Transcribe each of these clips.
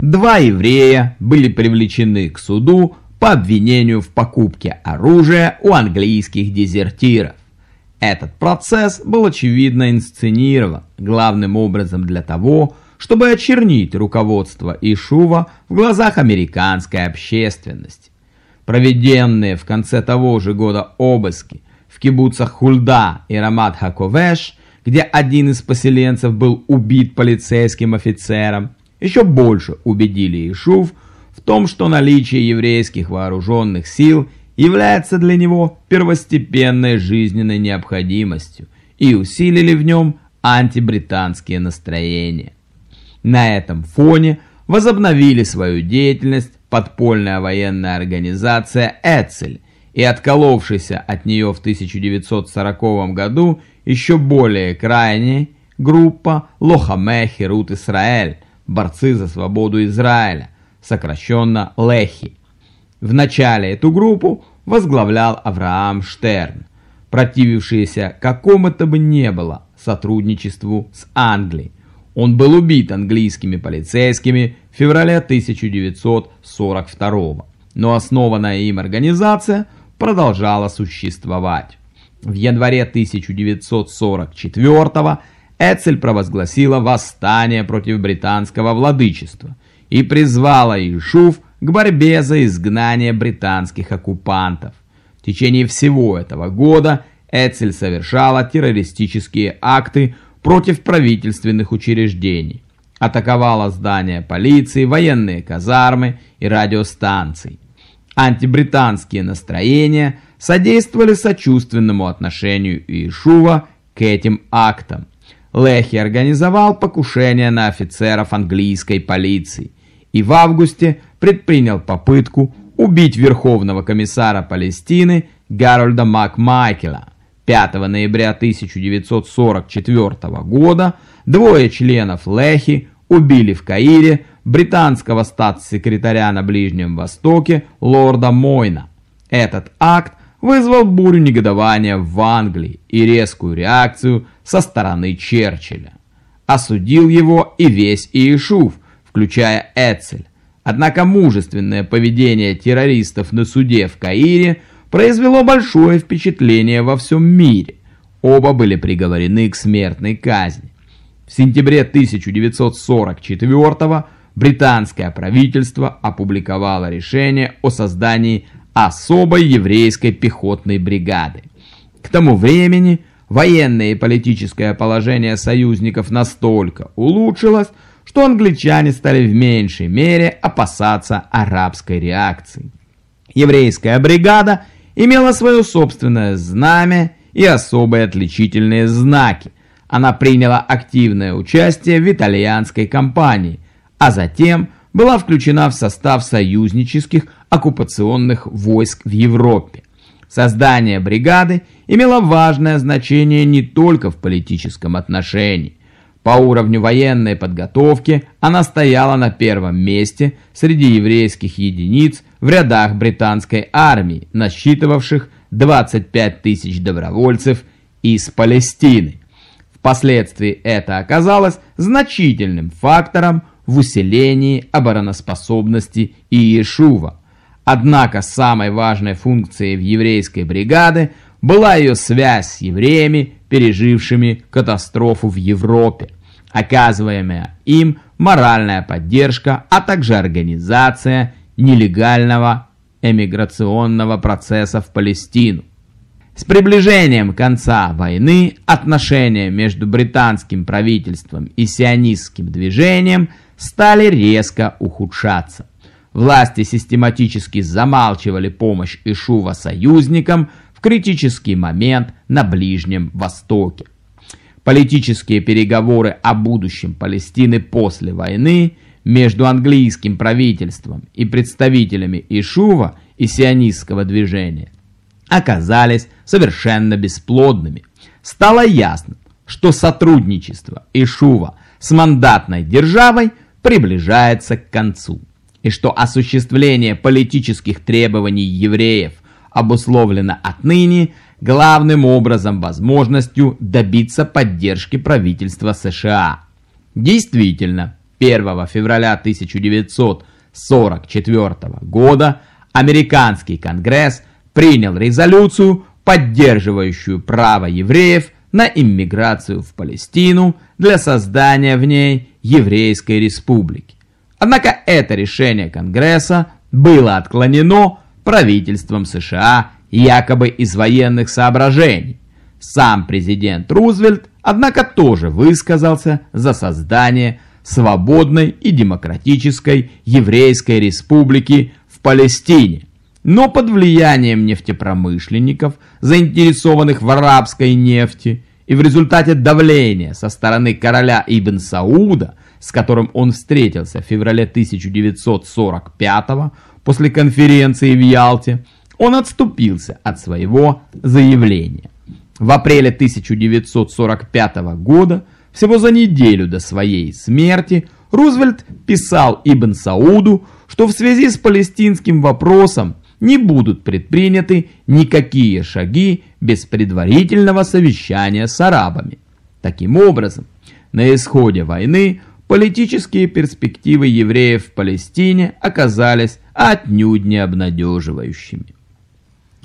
Два еврея были привлечены к суду по обвинению в покупке оружия у английских дезертиров. Этот процесс был очевидно инсценирован, главным образом для того, чтобы очернить руководство Ишува в глазах американской общественности. Проведенные в конце того же года обыски в кибуцах Хульда и Рамат-Хаковеш, где один из поселенцев был убит полицейским офицером, еще больше убедили Ишув в том, что наличие еврейских вооруженных сил является для него первостепенной жизненной необходимостью и усилили в нем антибританские настроения. На этом фоне возобновили свою деятельность подпольная военная организация «Эцель» и отколовшийся от нее в 1940 году еще более крайняя группа Лохаме Херут Исраэль, борцы за свободу Израиля, сокращенно Лехи. В начале эту группу возглавлял Авраам Штерн, противившийся какому-то бы не было сотрудничеству с Англией. Он был убит английскими полицейскими в феврале 1942 но основанная им организация продолжала существовать. В январе 1944 Эцель провозгласила восстание против британского владычества и призвала Ишуф к борьбе за изгнание британских оккупантов. В течение всего этого года Эцель совершала террористические акты против правительственных учреждений, атаковала здания полиции, военные казармы и радиостанции. Антибританские настроения содействовали сочувственному отношению Иешува к этим актам. Лехи организовал покушение на офицеров английской полиции и в августе предпринял попытку убить Верховного комиссара Палестины Гарольда Макмайкела. 5 ноября 1944 года двое членов Лехи убили в Каире британского статс-секретаря на Ближнем Востоке лорда Мойна. Этот акт вызвал бурю негодования в Англии и резкую реакцию со стороны Черчилля. Осудил его и весь Иешуф, включая Эцель. Однако мужественное поведение террористов на суде в Каире произвело большое впечатление во всем мире. Оба были приговорены к смертной казни. В сентябре 1944 британское правительство опубликовало решение о создании особой еврейской пехотной бригады. К тому времени военное и политическое положение союзников настолько улучшилось, что англичане стали в меньшей мере опасаться арабской реакции. Еврейская бригада имела свое собственное знамя и особые отличительные знаки. Она приняла активное участие в итальянской кампании, а затем была включена в состав союзнических оккупационных войск в Европе. Создание бригады имело важное значение не только в политическом отношении. По уровню военной подготовки она стояла на первом месте среди еврейских единиц в рядах британской армии, насчитывавших 25 тысяч добровольцев из Палестины. Впоследствии это оказалось значительным фактором в усилении обороноспособности Иешува. Однако самой важной функцией в еврейской бригаде была ее связь с евреями, пережившими катастрофу в Европе, оказываемая им моральная поддержка, а также организация нелегального эмиграционного процесса в Палестину. С приближением конца войны отношения между британским правительством и сионистским движением стали резко ухудшаться. Власти систематически замалчивали помощь Ишува союзникам в критический момент на Ближнем Востоке. Политические переговоры о будущем Палестины после войны между английским правительством и представителями Ишува и сионистского движения оказались совершенно бесплодными. Стало ясно, что сотрудничество Ишува с мандатной державой приближается к концу и что осуществление политических требований евреев обусловлено отныне главным образом возможностью добиться поддержки правительства США. Действительно, 1 февраля 1944 года американский конгресс принял резолюцию, поддерживающую право евреев на иммиграцию в Палестину для создания в ней еврейской республики. Однако это решение Конгресса было отклонено правительством США якобы из военных соображений. Сам президент Рузвельт, однако, тоже высказался за создание свободной и демократической еврейской республики в Палестине. Но под влиянием нефтепромышленников, заинтересованных в арабской нефти, и в результате давления со стороны короля Ибн Сауда, с которым он встретился в феврале 1945 после конференции в Ялте, он отступился от своего заявления. В апреле 1945 года, всего за неделю до своей смерти, Рузвельт писал Ибн Сауду, что в связи с палестинским вопросом не будут предприняты никакие шаги без предварительного совещания с арабами. Таким образом, на исходе войны политические перспективы евреев в Палестине оказались отнюдь не обнадеживающими.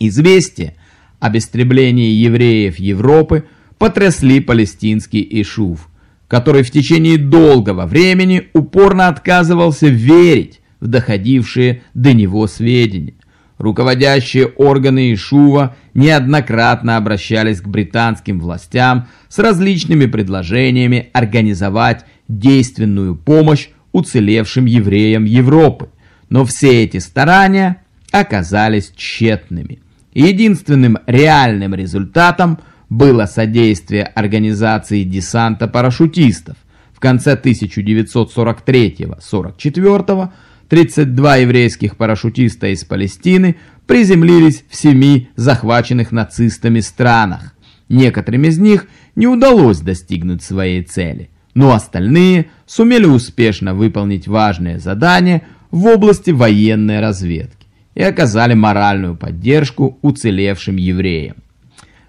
Известие об истреблении евреев Европы потрясли палестинский Ишув, который в течение долгого времени упорно отказывался верить в доходившие до него сведения. Руководящие органы Ишува неоднократно обращались к британским властям с различными предложениями организовать действенную помощь уцелевшим евреям Европы, но все эти старания оказались тщетными. Единственным реальным результатом было содействие организации десанта парашютистов. В конце 1943-44 32 еврейских парашютиста из Палестины приземлились в семи захваченных нацистами странах. Некоторым из них не удалось достигнуть своей цели, но остальные сумели успешно выполнить важные задания в области военной разведки и оказали моральную поддержку уцелевшим евреям.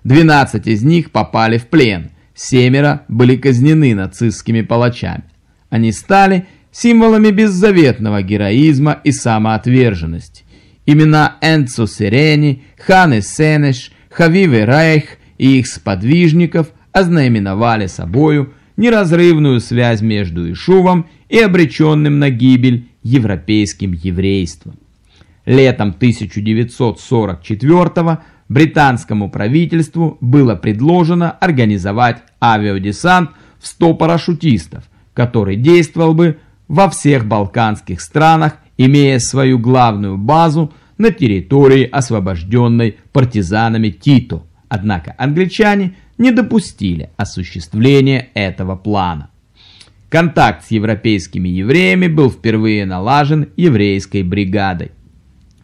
12 из них попали в плен, семеро были казнены нацистскими палачами. Они стали символами беззаветного героизма и самоотверженности. Имена Энцо Сирени, Ханы Сенеш, Хавиве Рейх и их сподвижников ознаменовали собою неразрывную связь между Ишувом и обреченным на гибель европейским еврейством. Летом 1944 британскому правительству было предложено организовать авиадесант в 100 парашютистов, который действовал бы во всех балканских странах, имея свою главную базу на территории, освобожденной партизанами Тито. Однако англичане не допустили осуществления этого плана. Контакт с европейскими евреями был впервые налажен еврейской бригадой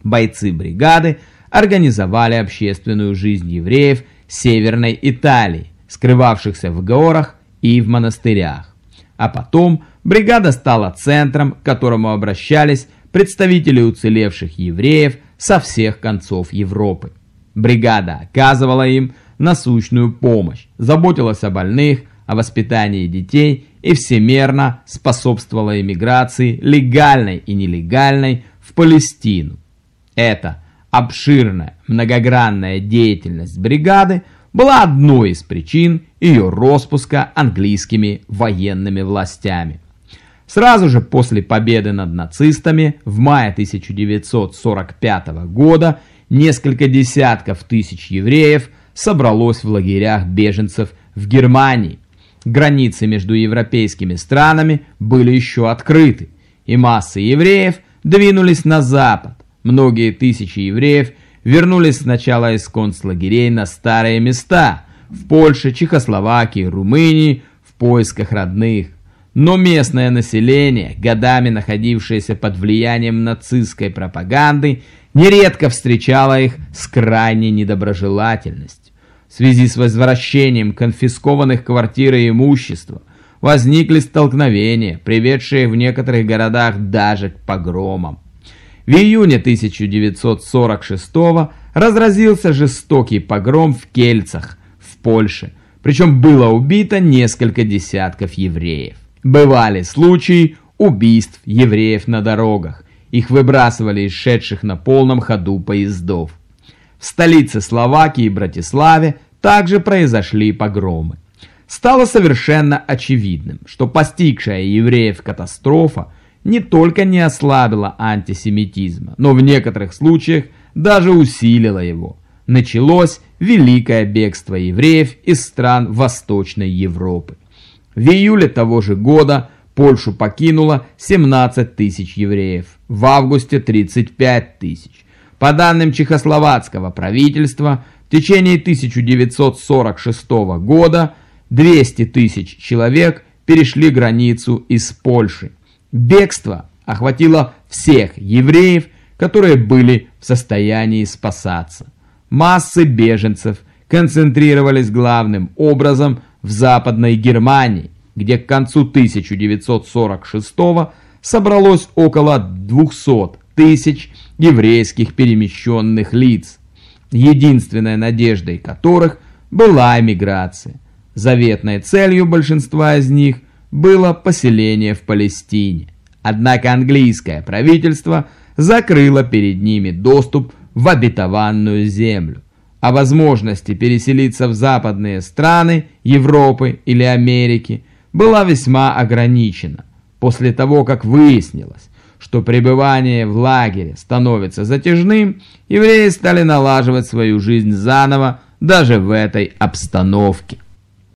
бойцы бригады организовали общественную жизнь евреев Северной Италии, скрывавшихся в горах и в монастырях. А потом бригада стала центром, к которому обращались представители уцелевших евреев со всех концов Европы. Бригада оказывала им насущную помощь, заботилась о больных, о воспитании детей и всемерно способствовала эмиграции легальной и нелегальной в Палестину. Эта обширная, многогранная деятельность бригады была одной из причин ее распуска английскими военными властями. Сразу же после победы над нацистами в мае 1945 года несколько десятков тысяч евреев собралось в лагерях беженцев в Германии. Границы между европейскими странами были еще открыты, и массы евреев двинулись на запад, Многие тысячи евреев вернулись сначала из концлагерей на старые места в Польше, Чехословакии, Румынии в поисках родных. Но местное население, годами находившееся под влиянием нацистской пропаганды, нередко встречало их с крайней недоброжелательностью. В связи с возвращением конфискованных квартир и имущества возникли столкновения, приведшие в некоторых городах даже к погромам. В июне 1946 разразился жестокий погром в Кельцах, в Польше, причем было убито несколько десятков евреев. Бывали случаи убийств евреев на дорогах. Их выбрасывали из шедших на полном ходу поездов. В столице Словакии Братиславе также произошли погромы. Стало совершенно очевидным, что постигшая евреев катастрофа не только не ослабила антисемитизма, но в некоторых случаях даже усилила его. Началось великое бегство евреев из стран Восточной Европы. В июле того же года Польшу покинуло 17 тысяч евреев, в августе 35 тысяч. По данным чехословацкого правительства, в течение 1946 года 200 тысяч человек перешли границу из Польши. Бегство охватило всех евреев, которые были в состоянии спасаться. Массы беженцев концентрировались главным образом в Западной Германии, где к концу 1946 собралось около 200 тысяч еврейских перемещенных лиц, единственной надеждой которых была эмиграция. Заветной целью большинства из них было поселение в Палестине. Однако английское правительство закрыло перед ними доступ в обетованную землю. О возможности переселиться в западные страны Европы или Америки была весьма ограничена. После того, как выяснилось, что пребывание в лагере становится затяжным, евреи стали налаживать свою жизнь заново даже в этой обстановке.